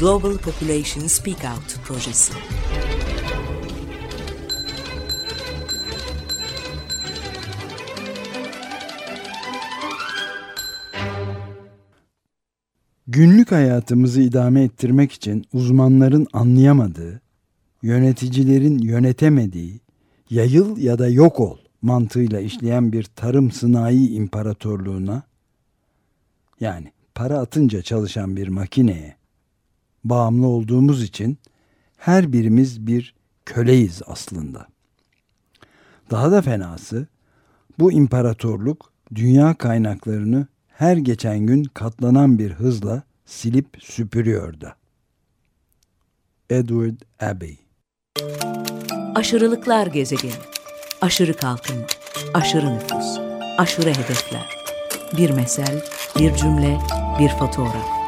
Global Population Speak Out projesi. Günlük hayatımızı idame ettirmek için uzmanların anlayamadığı, yöneticilerin yönetemediği, yayıl ya da yok ol mantığıyla işleyen bir tarım sınai imparatorluğuna, yani para atınca çalışan bir makineye bağımlı olduğumuz için her birimiz bir köleyiz aslında. Daha da fenası bu imparatorluk dünya kaynaklarını her geçen gün katlanan bir hızla silip süpürüyor da. Edward Abbey Aşırılıklar gezegeni. Aşırı kalkınma, aşırı nüfus, aşırı hedefler. Bir mesel, bir cümle, bir fotoğraf.